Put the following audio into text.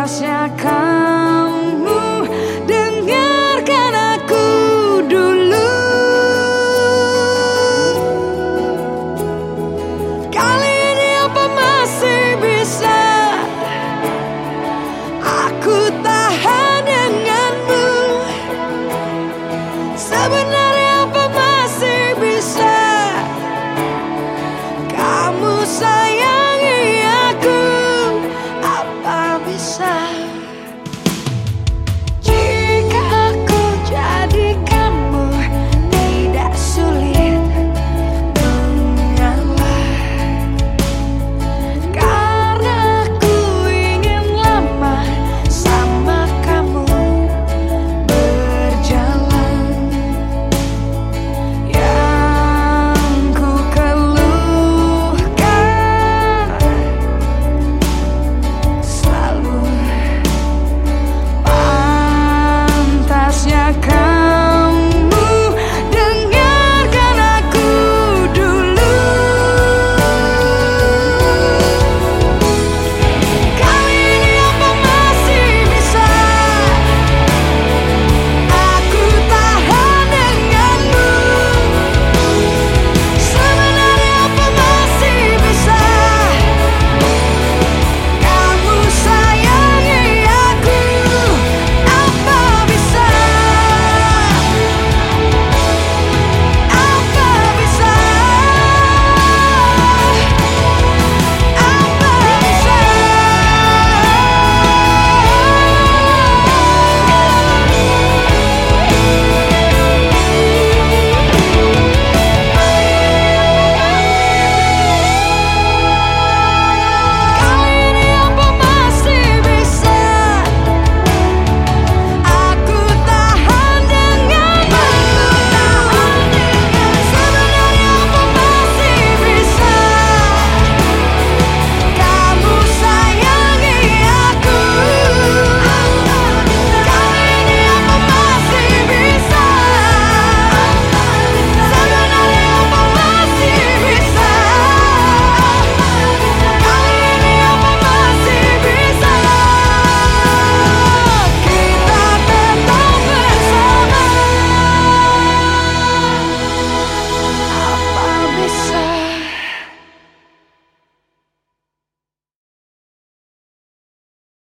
pasha come. love.